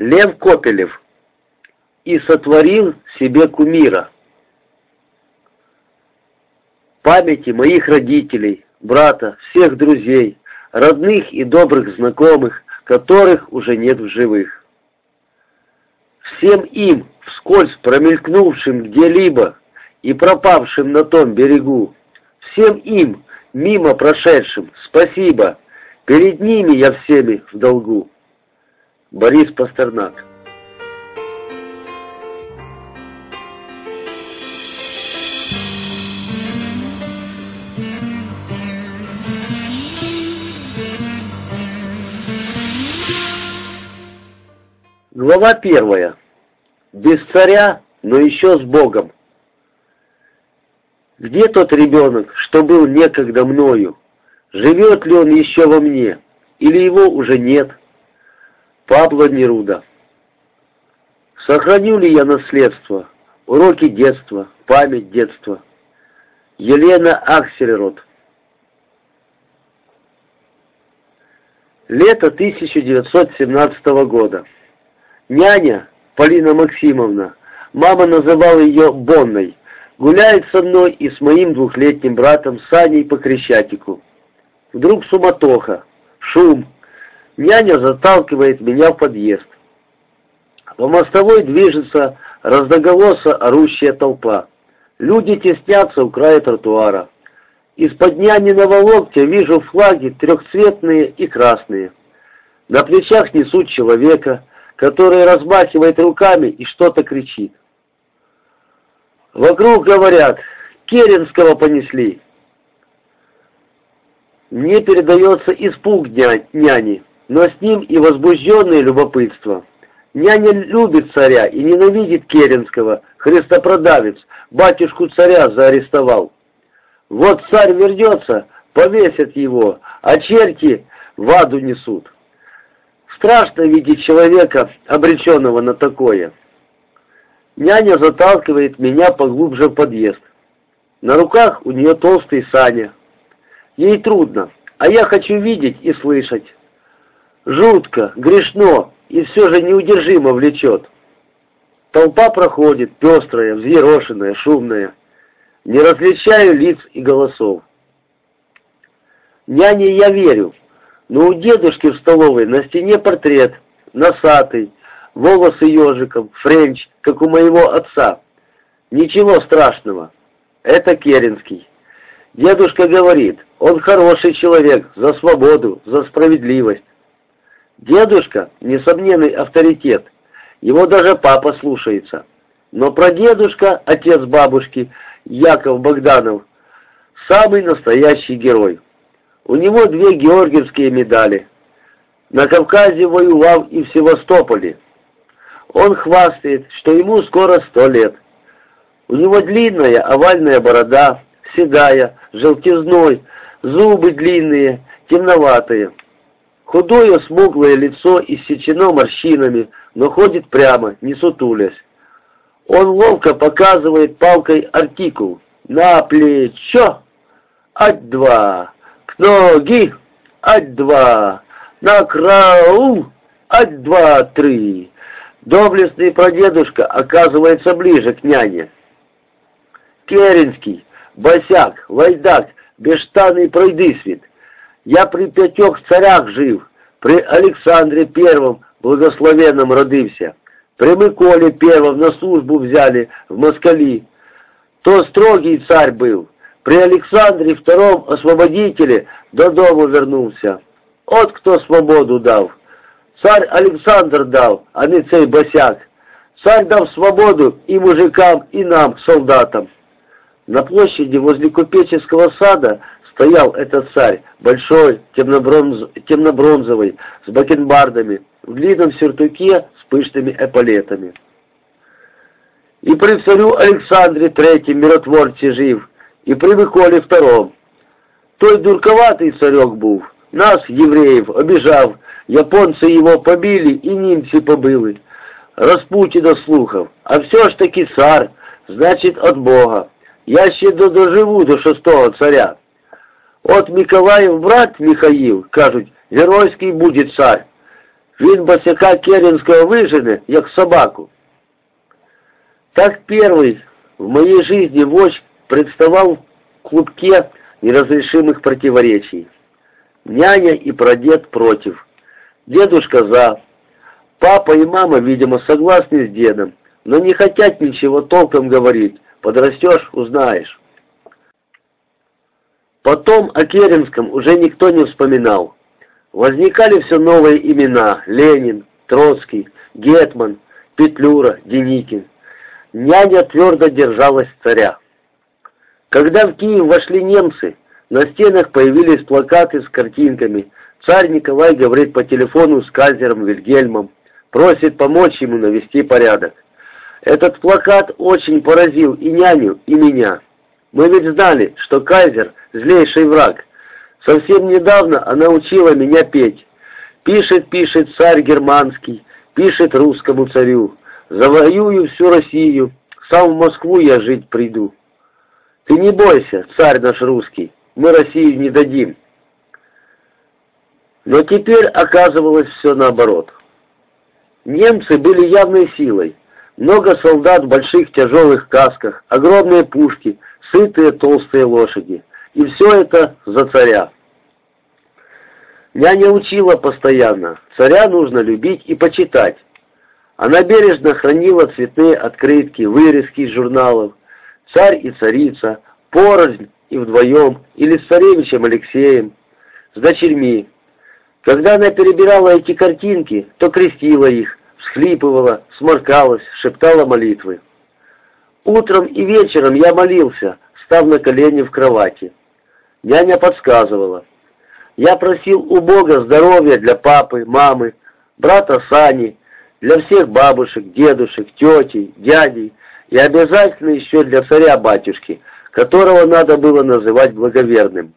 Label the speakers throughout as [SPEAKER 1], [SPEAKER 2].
[SPEAKER 1] Лев Копелев. И сотворил себе кумира. Памяти моих родителей, брата, всех друзей, родных и добрых знакомых, которых уже нет в живых. Всем им, вскользь промелькнувшим где-либо и пропавшим на том берегу, всем им, мимо прошедшим, спасибо, перед ними я всеми в долгу. Борис Пастернак Глава первая. Без царя, но еще с Богом. Где тот ребенок, что был некогда мною? Живет ли он еще во мне? Или его уже нет? Пабло Неруда. Сохраню ли я наследство, уроки детства, память детства? Елена Аксельрод. Лето 1917 года. Няня, Полина Максимовна, мама называла ее Бонной, гуляет со мной и с моим двухлетним братом Саней по Крещатику. Вдруг суматоха, шум. Няня заталкивает меня в подъезд. По мостовой движется разноголосо орущая толпа. Люди теснятся у края тротуара. Из-под няниного локтя вижу флаги трехцветные и красные. На плечах несут человека, который размахивает руками и что-то кричит. Вокруг говорят, Керенского понесли. Мне передается испуг няни, но с ним и возбужденное любопытство. Няня любит царя и ненавидит Керенского, христопродавец, батюшку царя заарестовал. Вот царь вернется, повесят его, а черти в аду несут. Страшно видеть человека, обреченного на такое. Няня заталкивает меня поглубже в подъезд. На руках у нее толстый Саня. Ей трудно, а я хочу видеть и слышать. Жутко, грешно и все же неудержимо влечет. Толпа проходит, пестрая, взъерошенная, шумная. Не различаю лиц и голосов. Няне я верю, но у дедушки в столовой на стене портрет, носатый, волосы ежиком, френч, как у моего отца. Ничего страшного. Это Керенский. Дедушка говорит, он хороший человек, за свободу, за справедливость. Дедушка – несомненный авторитет. Его даже папа слушается. Но прадедушка, отец бабушки, Яков Богданов, самый настоящий герой. У него две георгиевские медали. На Кавказе воевал и в Севастополе. Он хвастает, что ему скоро сто лет. У него длинная овальная борода, седая, желтизной, зубы длинные, темноватые. Худое смуглое лицо иссечено морщинами, но ходит прямо, не сутулясь. Он ловко показывает палкой артикул. На плечо! Ать-два! ноги, ать-два, на крау, ать-два-три. Доблестный прадедушка оказывается ближе к няне. Керенский, босяк, вайдак, бештанный пройдысвит. Я при пятех царях жив, при Александре Первом благословенном родился, при Миколе Первом на службу взяли в Москали. То строгий царь был, при Александре Втором освободителе до дома вернулся. От кто свободу дал. Царь Александр дал, а не цей босяк. Царь дал свободу и мужикам, и нам, солдатам. На площади возле купеческого сада стоял этот царь, большой, темнобронз... темнобронзовый, с бакенбардами, в длинном сюртуке с пышными эполетами. И при царю Александре Третьем миротворце жив, и при Миколі втором. Той дурковатий царек був, нас, євреїв, обіжав, японці його побили і німці побили. Распутіна слухав, а все ж таки цар, значить, от Бога. Я ще доживу до шестого царя. От Миколаїв брат Михаїл, кажуть, геройський буде цар. Він босяка Керенского выжены, як собаку. Так первый в моей жизни вождь представал в клубке неразрешимых противоречий. Няня и прадед против. Дедушка за. Папа и мама, видимо, согласны с дедом, но не хотят ничего толком говорить. Подрастешь — узнаешь. Потом о Керенском уже никто не вспоминал. Возникали все новые имена – Ленин, Троцкий, Гетман, Петлюра, Деникин. Няня твердо держалась царя. Когда в Киев вошли немцы, на стенах появились плакаты с картинками. Царь Николай говорит по телефону с кайзером Вильгельмом, просит помочь ему навести порядок. Этот плакат очень поразил и няню, и меня. Мы ведь знали, что кайзер – злейший враг. Совсем недавно она учила меня петь. Пишет, пишет царь германский, пишет русскому царю. Завоюю всю Россию, сам в Москву я жить приду. Ты не бойся, царь наш русский, мы Россию не дадим. Но теперь оказывалось все наоборот. Немцы были явной силой. Много солдат в больших тяжелых касках, огромные пушки, сытые толстые лошади. И все это за царя. Няня учила постоянно, царя нужно любить и почитать. Она бережно хранила цветные открытки, вырезки из журналов. Царь и царица, порознь и вдвоем, или с царевичем Алексеем, с дочерьми. Когда она перебирала эти картинки, то крестила их, всхлипывала, сморкалась, шептала молитвы. Утром и вечером я молился, став на колени в кровати. Няня подсказывала. Я просил у Бога здоровья для папы, мамы, брата Сани, для всех бабушек, дедушек, тетей, дядей и обязательно еще для царя-батюшки, которого надо было называть благоверным.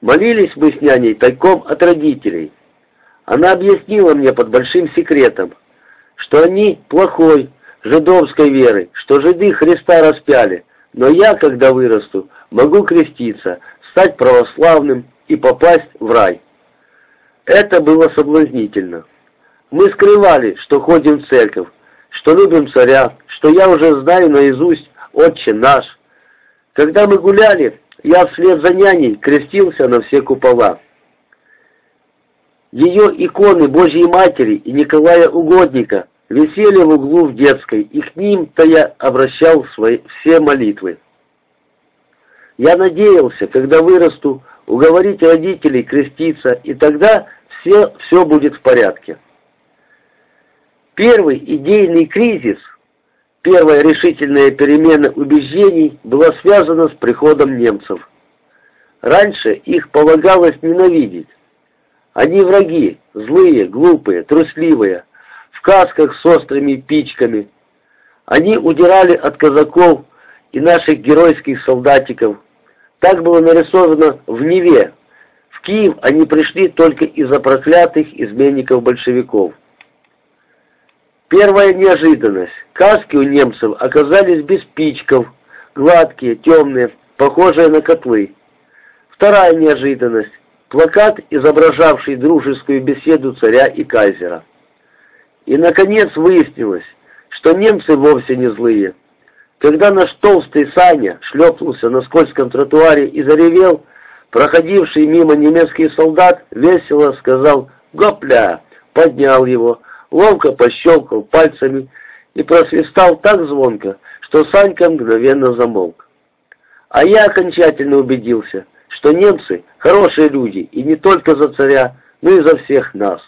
[SPEAKER 1] Молились мы с няней тайком от родителей. Она объяснила мне под большим секретом, что они плохой, жидовской веры, что жиды Христа распяли, но я, когда вырасту, могу креститься, стать православным и попасть в рай. Это было соблазнительно. Мы скрывали, что ходим в церковь, что любим царя, что я уже знаю наизусть «Отче наш». Когда мы гуляли, я вслед за няней крестился на все купола. Ее иконы Божьей Матери и Николая Угодника висели в углу в детской, и к ним-то я обращал свои все молитвы. Я надеялся, когда вырасту, уговорить родителей креститься, и тогда все, все будет в порядке. Первый идейный кризис, первая решительная перемена убеждений была связана с приходом немцев. Раньше их полагалось ненавидеть. Они враги, злые, глупые, трусливые, в касках с острыми пичками. Они удирали от казаков и наших геройских солдатиков. Так было нарисовано в Неве. В Киев они пришли только из-за проклятых изменников-большевиков. Первая неожиданность. Каски у немцев оказались без пичков, гладкие, темные, похожие на котлы. Вторая неожиданность. Плакат, изображавший дружескую беседу царя и кайзера. И, наконец, выяснилось, что немцы вовсе не злые. Когда наш толстый Саня шлепнулся на скользком тротуаре и заревел, проходивший мимо немецкий солдат весело сказал «Гопля!», поднял его, ловко пощелкал пальцами и просвистал так звонко, что Санька мгновенно замолк. А я окончательно убедился, что немцы хорошие люди, и не только за царя, но и за всех нас.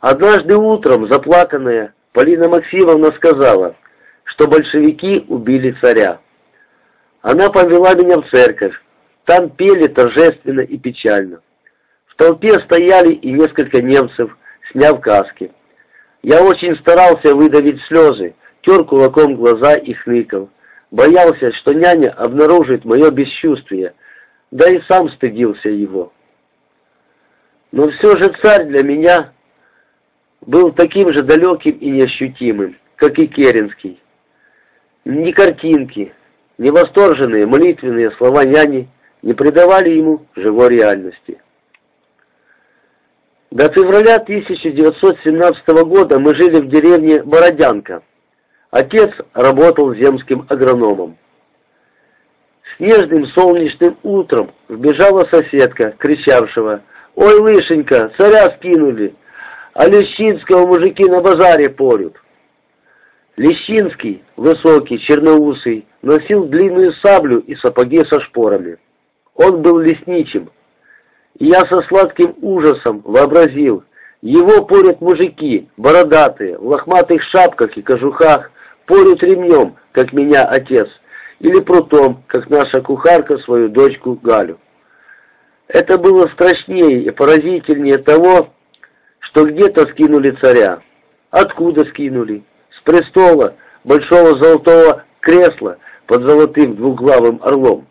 [SPEAKER 1] Однажды утром, заплаканная, Полина Максимовна сказала, что большевики убили царя. Она повела меня в церковь. Там пели торжественно и печально. В толпе стояли и несколько немцев, сняв каски. Я очень старался выдавить слезы, тер кулаком глаза и хныкал. Боялся, что няня обнаружит мое бесчувствие, да и сам стыдился его. Но все же царь для меня был таким же далеким и неощутимым, как и Керенский. Ни картинки, ни восторженные молитвенные слова няни не придавали ему живой реальности. До февраля 1917 года мы жили в деревне Бородянка. Отец работал земским агрономом. Снежным солнечным утром вбежала соседка, кричавшего «Ой, Лышенька, царя скинули, а Лещинского мужики на базаре порют». Лещинский, высокий, черноусый, носил длинную саблю и сапоги со шпорами. Он был лесничим, я со сладким ужасом вообразил, его порят мужики, бородатые, в лохматых шапках и кожухах, порют ремнем, как меня отец, или прутом, как наша кухарка свою дочку Галю. Это было страшнее и поразительнее того, что где-то скинули царя. Откуда скинули? С престола, большого золотого кресла под золотым двуглавым орлом.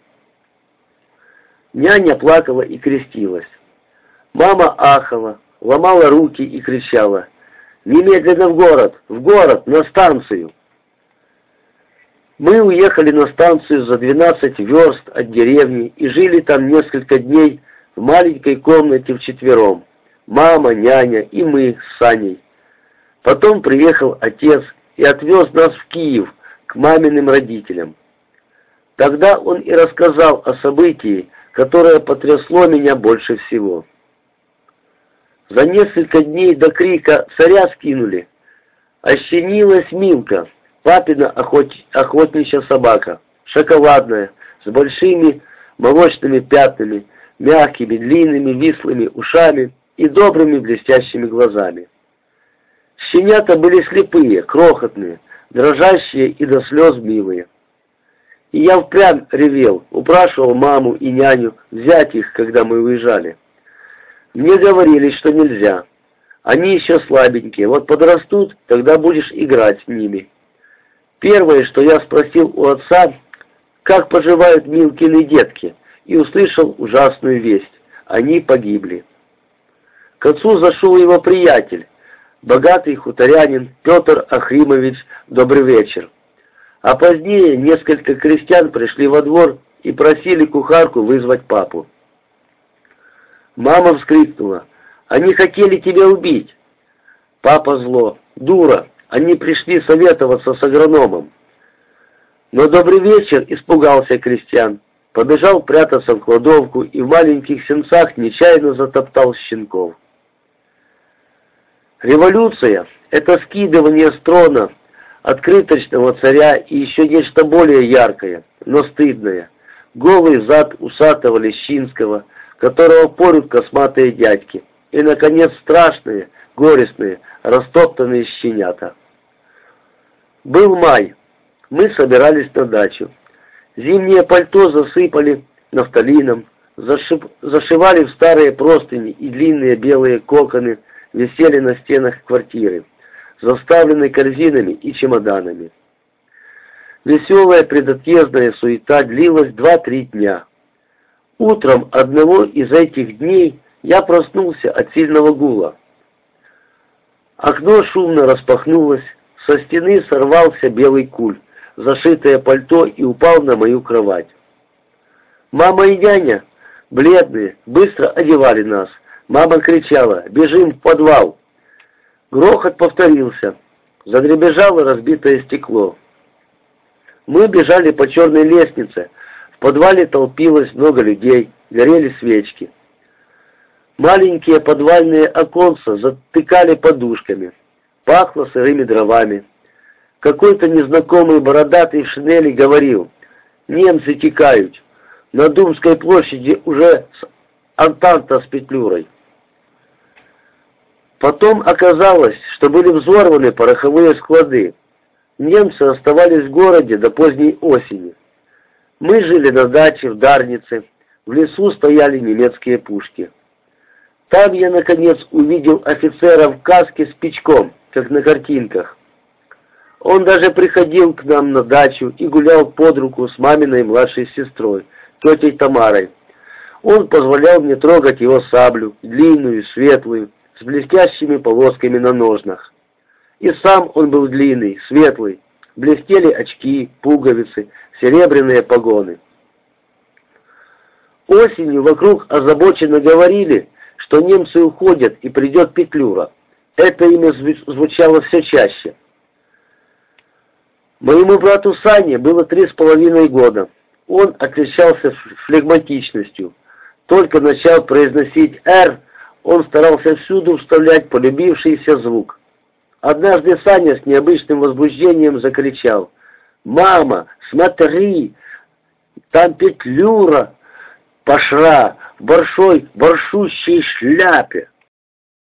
[SPEAKER 1] Няня плакала и крестилась. Мама ахала, ломала руки и кричала. «Немедленно в город! В город! На станцию!» Мы уехали на станцию за 12 верст от деревни и жили там несколько дней в маленькой комнате вчетвером. Мама, няня и мы с Саней. Потом приехал отец и отвез нас в Киев к маминым родителям. Тогда он и рассказал о событии, которое потрясло меня больше всего. За несколько дней до крика «Царя скинули!» ощенилась Милка, папина охот... охотничья собака, шоколадная, с большими молочными пятнами, мягкими, длинными, вислыми ушами и добрыми блестящими глазами. Щенята были слепые, крохотные, дрожащие и до слез милые. И я впрямь ревел, упрашивал маму и няню взять их, когда мы уезжали. Мне говорили, что нельзя. Они еще слабенькие, вот подрастут, тогда будешь играть с ними. Первое, что я спросил у отца, как поживают Милкины детки, и услышал ужасную весть. Они погибли. К отцу зашел его приятель, богатый хуторянин Петр Ахримович «Добрый вечер». А позднее несколько крестьян пришли во двор и просили кухарку вызвать папу. Мама вскрикнула. «Они хотели тебя убить!» Папа зло. «Дура! Они пришли советоваться с агрономом!» Но добрый вечер испугался крестьян. Побежал прятаться в кладовку и в маленьких сенцах нечаянно затоптал щенков. Революция — это скидывание с трона открыточного царя и еще нечто более яркое, но стыдное. Голый зад усатого Лещинского, которого порют косматые дядьки. И, наконец, страшные, горестные, растоптанные щенята. Был май. Мы собирались на дачу. Зимнее пальто засыпали нафталином, зашиб, зашивали в старые простыни и длинные белые коконы висели на стенах квартиры заставленный корзинами и чемоданами. Веселая предотъездная суета длилась два-три дня. Утром одного из этих дней я проснулся от сильного гула. Окно шумно распахнулось, со стены сорвался белый куль, зашитое пальто и упал на мою кровать. Мама и няня, бледные, быстро одевали нас. Мама кричала «Бежим в подвал!» Грохот повторился. Задребежало разбитое стекло. Мы бежали по черной лестнице. В подвале толпилось много людей, горели свечки. Маленькие подвальные оконца затыкали подушками. Пахло сырыми дровами. Какой-то незнакомый бородатый в шинели говорил, «Немцы текают. На Думской площади уже Антанта с Петлюрой». Потом оказалось, что были взорваны пороховые склады. Немцы оставались в городе до поздней осени. Мы жили на даче в Дарнице, в лесу стояли немецкие пушки. Там я, наконец, увидел офицера в каске с печком, как на картинках. Он даже приходил к нам на дачу и гулял под руку с маминой младшей сестрой, тетей Тамарой. Он позволял мне трогать его саблю, длинную, светлую, с блестящими полосками на ножнах. И сам он был длинный, светлый, блестели очки, пуговицы, серебряные погоны. Осенью вокруг озабоченно говорили, что немцы уходят и придет Петлюра. Это имя звучало все чаще. Моему брату Сане было три с половиной года. Он отличался флегматичностью. Только начал произносить «Р», он старался всюду вставлять полюбившийся звук. Однажды Саня с необычным возбуждением закричал «Мама, смотри, там Петлюра, пошра, в большой, большущей шляпе!»